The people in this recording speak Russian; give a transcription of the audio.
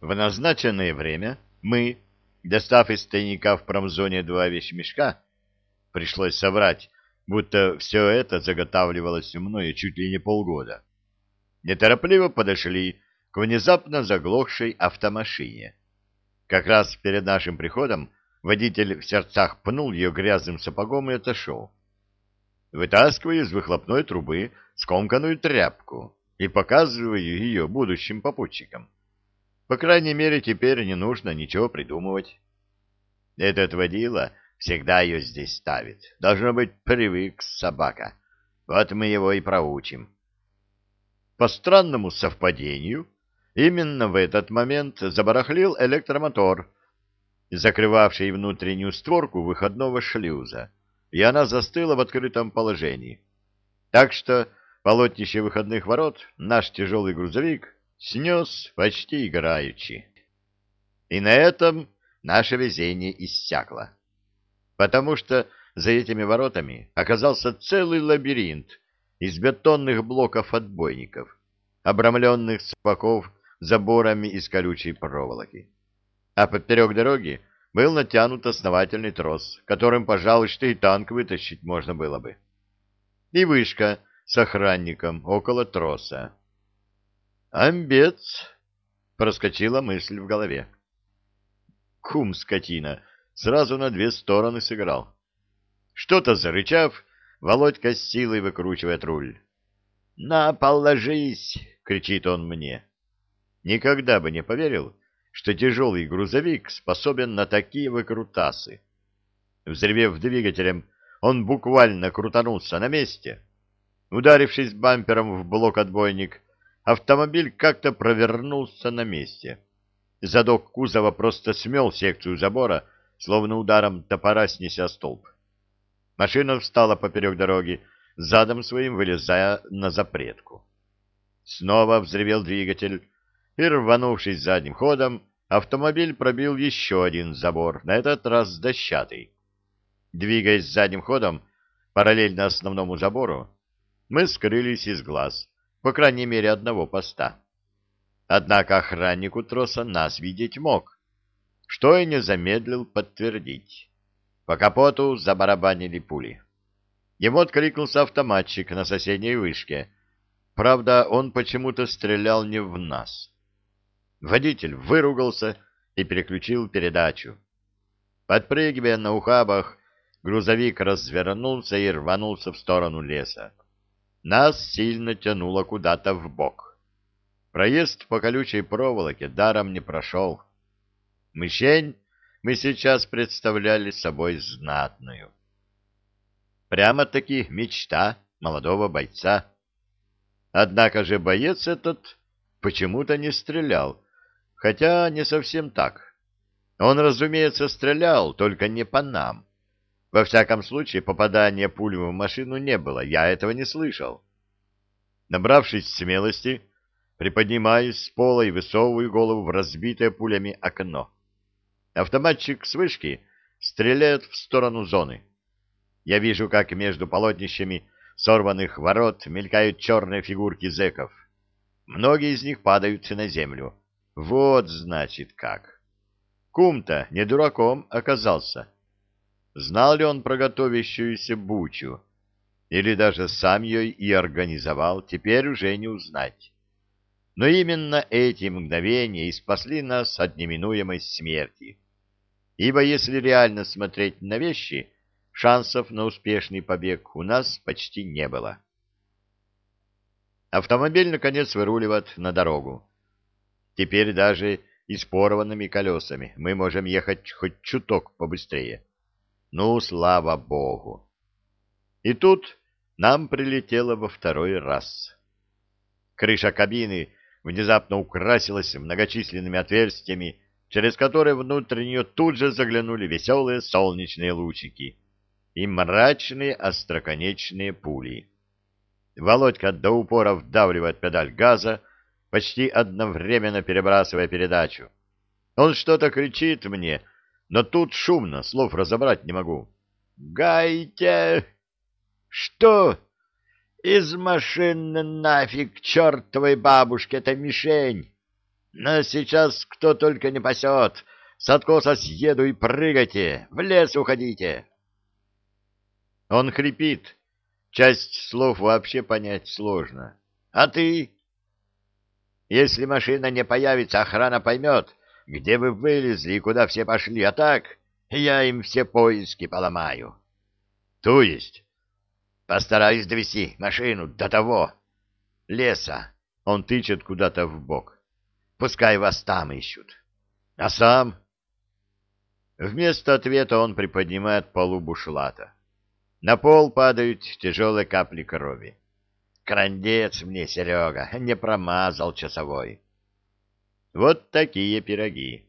В назначенное время мы, достав из тайника в промзоне два вещмешка, пришлось соврать, будто все это заготавливалось мною чуть ли не полгода, неторопливо подошли к внезапно заглохшей автомашине. Как раз перед нашим приходом водитель в сердцах пнул ее грязным сапогом и отошел. Вытаскиваю из выхлопной трубы скомканную тряпку и показываю ее будущим попутчикам. По крайней мере, теперь не нужно ничего придумывать. Этот водила всегда ее здесь ставит. Должно быть, привык собака. Вот мы его и проучим. По странному совпадению, именно в этот момент забарахлил электромотор, закрывавший внутреннюю створку выходного шлюза, и она застыла в открытом положении. Так что полотнище выходных ворот наш тяжелый грузовик снес почти играючи. И на этом наше везение иссякло, потому что за этими воротами оказался целый лабиринт из бетонных блоков отбойников, обрамленных с боков заборами из колючей проволоки. А поперек дороги был натянут основательный трос, которым, пожалуй, что и танк вытащить можно было бы. И вышка с охранником около троса. «Амбец!» — проскочила мысль в голове. Кум, скотина, сразу на две стороны сыграл. Что-то зарычав, Володька с силой выкручивает руль. «На, положись!» — кричит он мне. Никогда бы не поверил, что тяжелый грузовик способен на такие выкрутасы. Взревев двигателем, он буквально крутанулся на месте. Ударившись бампером в блок-отбойник, автомобиль как-то провернулся на месте. Задок кузова просто смел секцию забора, словно ударом топора снеся столб. Машина встала поперек дороги, задом своим вылезая на запретку. Снова взревел двигатель, и, рванувшись задним ходом, автомобиль пробил еще один забор, на этот раз дощатый. Двигаясь задним ходом, параллельно основному забору, мы скрылись из глаз по крайней мере, одного поста. Однако охранник у троса нас видеть мог, что и не замедлил подтвердить. По капоту забарабанили пули. Ему откликнулся автоматчик на соседней вышке. Правда, он почему-то стрелял не в нас. Водитель выругался и переключил передачу. Подпрыгивая на ухабах, грузовик развернулся и рванулся в сторону леса нас сильно тянуло куда-то в бок. Проезд по колючей проволоке даром не прошел. Мишень мы сейчас представляли собой знатную. Прямо-таки мечта молодого бойца. Однако же боец этот почему-то не стрелял, хотя не совсем так. Он, разумеется, стрелял, только не по нам. Во всяком случае, попадания пуль в машину не было, я этого не слышал. Набравшись смелости, приподнимаюсь с пола и высовываю голову в разбитое пулями окно. Автоматчик с вышки стреляет в сторону зоны. Я вижу, как между полотнищами сорванных ворот мелькают черные фигурки зэков. Многие из них падают на землю. Вот, значит, как. Кум-то не дураком оказался. Знал ли он про готовящуюся бучу? Или даже сам ее и организовал, теперь уже не узнать. Но именно эти мгновения и спасли нас от неминуемой смерти. Ибо если реально смотреть на вещи, шансов на успешный побег у нас почти не было. Автомобиль, наконец, выруливает на дорогу. Теперь даже и с порванными колесами мы можем ехать хоть чуток побыстрее. Ну, слава богу! И тут нам прилетело во второй раз. Крыша кабины внезапно украсилась многочисленными отверстиями, через которые внутрь нее тут же заглянули веселые солнечные лучики и мрачные остроконечные пули. Володька до упора вдавливает педаль газа, почти одновременно перебрасывая передачу. Он что-то кричит мне — но тут шумно, слов разобрать не могу. «Гайте!» «Что?» «Из машины нафиг чертовой бабушки, это мишень!» Нас сейчас кто только не пасет. С откоса съеду и прыгайте, в лес уходите. Он хрипит. Часть слов вообще понять сложно. А ты? Если машина не появится, охрана поймет, где вы вылезли и куда все пошли, а так я им все поиски поломаю. То есть? Постараюсь довести машину до того леса. Он тычет куда-то в бок. Пускай вас там ищут. А сам? Вместо ответа он приподнимает полу бушлата. На пол падают тяжелые капли крови. Крандец мне, Серега, не промазал часовой. Вот такие пироги.